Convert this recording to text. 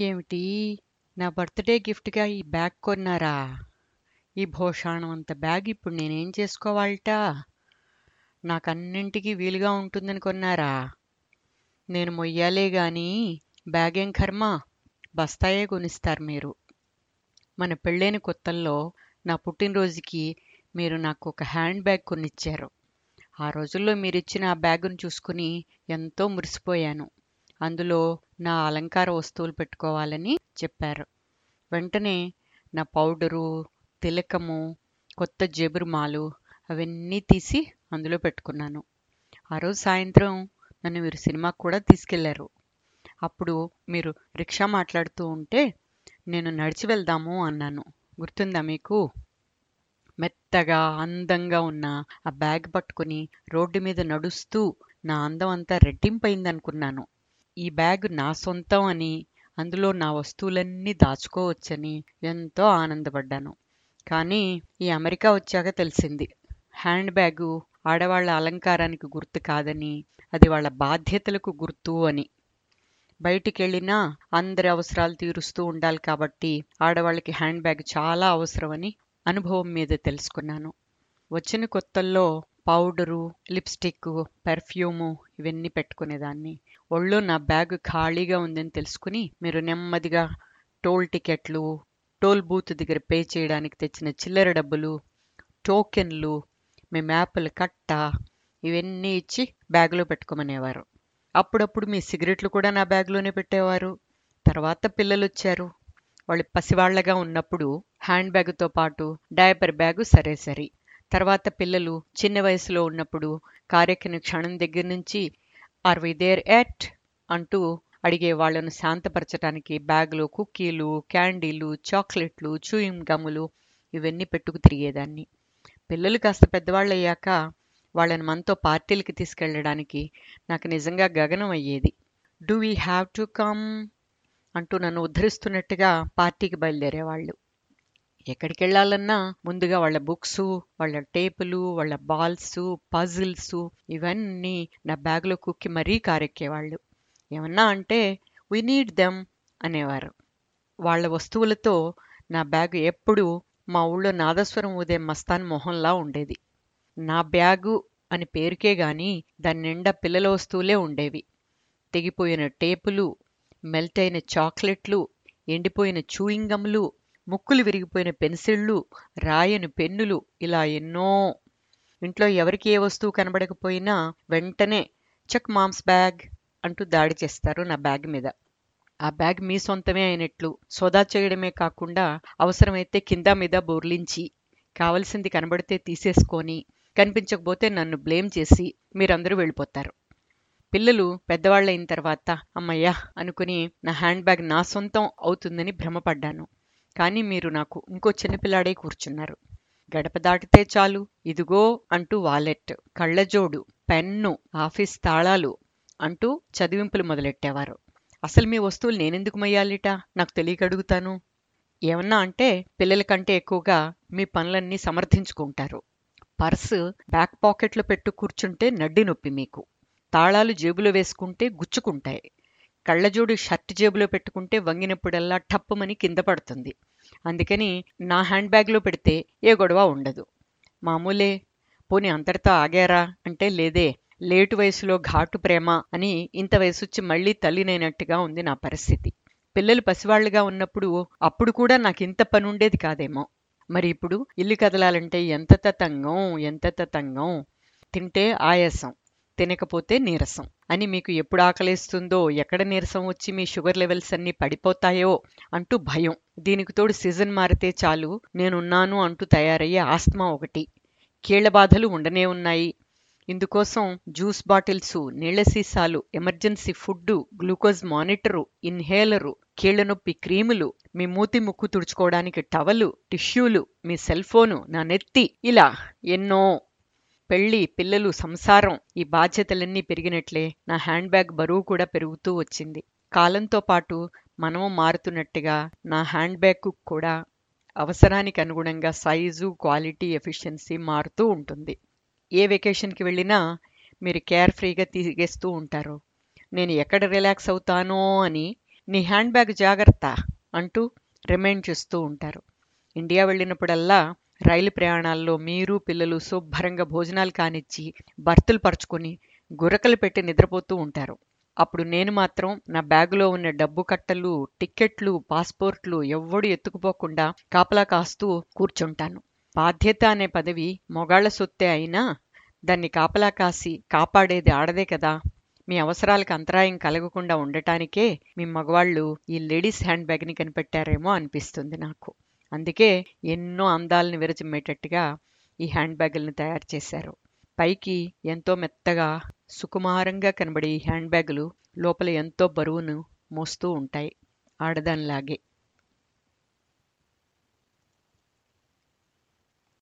ఏమిటి? నా బర్త్డే గిఫ్ట్గా ఈ బ్యాగ్ కొన్నారా? ఈ భోషాణం అంత బ్యాగ్ ఇప్పుడు నేనేం చేసుకోవాలట? నాకన్నింటికీ వీలుగా ఉంటుందని కొన్నారా? నేను మొయ్యాలే గాని బ్యాగేం కర్మ? బస్తాయే కొనిస్తారు మీరు. మన పెళ్ళైన కొత్తల్లో నా పుట్టినరోజుకి మీరు నాకు ఒక హ్యాండ్ బ్యాగ్ కొనిచ్చారు. ఆ రోజుల్లో మీరిచ్చిన ఆ బ్యాగును చూసుకుని ఎంతో మురిసిపోయాను. అందులో నా అలంకార వస్తువులు పెట్టుకోవాలని చెప్పారు. వెంటనే నా పౌడరు తిలకము కొత్త జేబురుమాలు అవన్నీ తీసి అందులో పెట్టుకున్నాను. ఆ రోజు సాయంత్రం నన్ను మీరు సినిమాకు కూడా తీసుకెళ్ళారు. అప్పుడు మీరు రిక్షా మాట్లాడుతూ ఉంటే నేను నడిచి వెళ్దాము అన్నాను. గుర్తుందా మీకు? మెత్తగా అందంగా ఉన్న ఆ బ్యాగ్ పట్టుకుని రోడ్డు మీద నడుస్తూ నా అందం అంతా రెట్టింపైందనుకున్నాను. ఈ బ్యాగ్ నా సొంతం అని అందులో నా వస్తువులన్నీ దాచుకోవచ్చని ఎంతో ఆనందపడ్డాను. కానీ ఈ అమెరికా వచ్చాక తెలిసింది. హ్యాండ్ బ్యాగు ఆడవాళ్ళ అలంకారానికి గుర్తు కాదని అది వాళ్ళ బాధ్యతలకు గుర్తు అని. బయటికెళ్ళినా అందరి అవసరాలు తీరుస్తూ ఉండాలి కాబట్టి ఆడవాళ్ళకి హ్యాండ్ బ్యాగ్ చాలా అవసరమని అనుభవం మీద తెలుసుకున్నాను. వచ్చిన కొత్తల్లో పౌడరు లిప్స్టిక్ పెర్ఫ్యూము ఇవన్నీ పెట్టుకునేదాన్ని. ఒళ్ళో నా బ్యాగ్ ఖాళీగా ఉందని తెలుసుకుని మీరు నెమ్మదిగా టోల్ టికెట్లు టోల్ బూత్ దగ్గర పే చేయడానికి తెచ్చిన చిల్లర డబ్బులు టోకెన్లు మీ మ్యాప్లు కట్ట ఇవన్నీ ఇచ్చి బ్యాగ్లో పెట్టుకోమనేవారు. అప్పుడప్పుడు మీ సిగరెట్లు కూడా నా బ్యాగ్లోనే పెట్టేవారు. తర్వాత పిల్లలు వచ్చారు. వాళ్ళు పసివాళ్ళగా ఉన్నప్పుడు హ్యాండ్ బ్యాగ్తో పాటు డయాపర్ బ్యాగు సరే సరి తర్వాత పిల్లలు చిన్న వయసులో ఉన్నప్పుడు కార్యక్రమ క్షణం దగ్గర నుంచి ఆర్ వి దేర్ ఎట్ అంటూ అడిగే వాళ్ళను శాంతపరచడానికి బ్యాగ్లో కుక్కీలు క్యాండీలు చాక్లెట్లు చూయింగ్ గమ్ములు ఇవన్నీ పెట్టుకు తిరిగేదాన్ని. పిల్లలు కాస్త పెద్దవాళ్ళు అయ్యాక వాళ్ళని మనతో పార్టీలకి తీసుకెళ్ళడానికి నాకు నిజంగా గగనం అయ్యేది. Do we have to come అంటూ నన్ను ఉద్ధరిస్తున్నట్టుగా పార్టీకి బయలుదేరేవాళ్ళు. ఎక్కడికి వెళ్ళాలన్నా ముందుగా వాళ్ళ బుక్స్ వాళ్ళ టేపులు వాళ్ళ బాల్స్ పజిల్స్ ఇవన్నీ నా బ్యాగ్లో కుక్కి మరీ కారెక్కేవాళ్ళు. ఏమన్నా అంటే వి నీడ్ దెమ్ అనేవారు. వాళ్ళ వస్తువులతో నా బ్యాగ్ ఎప్పుడూ మా ఊళ్ళో నాదస్వరం ఉదయం మస్తాన్ మొహంలా ఉండేది. నా బ్యాగు అని పేరుకే గాని దాని నిండా పిల్లల వస్తువులే ఉండేవి. తెగిపోయిన టేపులు మెల్ట్ అయిన చాక్లెట్లు ఎండిపోయిన చూయింగమ్లు ముక్కులు విరిగిపోయిన పెన్సిళ్ళు రాయని పెన్నులు ఇలా ఎన్నో. ఇంట్లో ఎవరికి ఏ వస్తువు కనబడకపోయినా వెంటనే చెక్ మామ్స్ బ్యాగ్ అంటూ దాడి చేస్తారు నా బ్యాగ్ మీద. ఆ బ్యాగ్ మీ సొంతమే అయినట్లు సోదా చేయడమే కాకుండా అవసరమైతే కింద మీద బోర్లించి కావలసింది కనబడితే తీసేసుకొని కనిపించకపోతే నన్ను బ్లేమ్ చేసి మీరందరూ వెళ్ళిపోతారు. పిల్లలు పెద్దవాళ్ళైన తర్వాత అమ్మయ్యా అనుకుని నా హ్యాండ్ బ్యాగ్ నా సొంతం అవుతుందని భ్రమపడ్డాను. కానీ మీరు నాకు ఇంకో చిన్నపిల్లాడే కూర్చున్నారు. గడప దాటితే చాలు. ఇదిగో అంటూ వాలెట్ కళ్ళజోడు పెన్ను ఆఫీస్ తాళాలు అంటూ చదివింపులు మొదలెట్టేవారు. అసలు మీ వస్తువులు నేనెందుకు మొయ్యాలిట? నాకు తెలియక అడుగుతాను ఏమన్నా అంటే పిల్లల కంటే ఎక్కువగా మీ పనులన్నీ సమర్థించుకుంటారు. పర్సు బ్యాక్ పాకెట్లో పెట్టు కూర్చుంటే నడ్డి నొప్పి మీకు. తాళాలు జేబులో వేసుకుంటే గుచ్చుకుంటాయి. కళ్ళజోడు షర్ట్ జేబులో పెట్టుకుంటే వంగినప్పుడల్లా టప్పుమని కింద పడుతుంది. అందుకని నా హ్యాండ్ బ్యాగ్లో పెడితే ఏ గొడవ ఉండదు. మామూలే పోనీ అంతటితో ఆగారా? అంటే లేదే లేటు వయసులో ఘాటు ప్రేమ అని ఇంత వయసొచ్చి మళ్ళీ తల్లినైనట్టుగా ఉంది నా పరిస్థితి. పిల్లలు పసివాళ్ళుగా ఉన్నప్పుడు అప్పుడు కూడా నాకు ఇంత పని ఉండేది కాదేమో. మరి ఇప్పుడు ఇల్లు కదలాలంటే ఎంత తతంగం ఎంత తతంగం? తింటే ఆయాసం. తినకపోతే నీరసం అని మీకు ఎప్పుడు ఆకలేస్తుందో ఎక్కడ నీరసం వచ్చి మీ షుగర్ లెవెల్స్ అన్నీ పడిపోతాయో అంటూ భయం. దీనికి తోడు సీజన్ మారితే చాలు నేనున్నాను అంటూ తయారయ్యే ఆస్మా ఒకటి. కీళ్ళ బాధలు ఉండనే ఉన్నాయి. ఇందుకోసం జ్యూస్ బాటిల్స్ నీళ్ళ సీసాలు emergency food glucose monitor inhaler కీళ్ళ నొప్పి క్రీములు మీ మూతి ముక్కు తుడుచుకోవడానికి టవలు టిష్యూలు మీ సెల్ ఫోను నా నెత్తి ఇలా ఎన్నో పెళ్ళి పిల్లలు సంసారం ఈ బాధ్యతలన్నీ పెరిగినట్లే నా హ్యాండ్ బ్యాగ్ బరువు కూడా పెరుగుతూ వచ్చింది. కాలంతో పాటు మనము మారుతున్నట్టుగా నా హ్యాండ్ బ్యాగ్ కూడా అవసరానికి అనుగుణంగా సైజు క్వాలిటీ ఎఫిషియన్సీ మారుతూ ఉంటుంది. ఏ వెకేషన్కి వెళ్ళినా మీరు కేర్ ఫ్రీగా తీగేస్తూ ఉంటారు. నేను ఎక్కడ రిలాక్స్ అవుతానో అని నీ హ్యాండ్ బ్యాగ్ జాగ్రత్త అంటూ రిమైండ్ చేస్తూ ఉంటారు. ఇండియా వెళ్ళినప్పుడల్లా రైలు ప్రయాణాల్లో మీరు పిల్లలు శుభ్రంగా భోజనాలు కానిచ్చి బర్తులు పరుచుకొని గురకలు పెట్టి నిద్రపోతూ ఉంటారు. అప్పుడు నేను మాత్రం నా బ్యాగులో ఉన్న డబ్బు కట్టలు టిక్కెట్లు పాస్పోర్ట్లు ఎవ్వడు ఎత్తుకుపోకుండా కాపలా కాస్తూ కూర్చుంటాను. బాధ్యత అనే పదవి మొగాళ్ళ సొత్తే అయినా దాన్ని కాపలా కాసి కాపాడేది ఆడదే కదా. మీ అవసరాలకు అంతరాయం కలగకుండా ఉండటానికే మీ మగవాళ్ళు ఈ లేడీస్ హ్యాండ్ బ్యాగ్ని కనిపెట్టారేమో అనిపిస్తుంది నాకు. అందుకే ఎన్నో అందాలను విరచిమ్మేటట్టుగా ఈ హ్యాండ్ బ్యాగులను తయారు చేశారు. పైకి ఎంతో మెత్తగా సుకుమారంగా కనబడే ఈ హ్యాండ్ బ్యాగులు లోపల ఎంతో బరువును మోస్తూ ఉంటాయి ఆడదానిలాగే.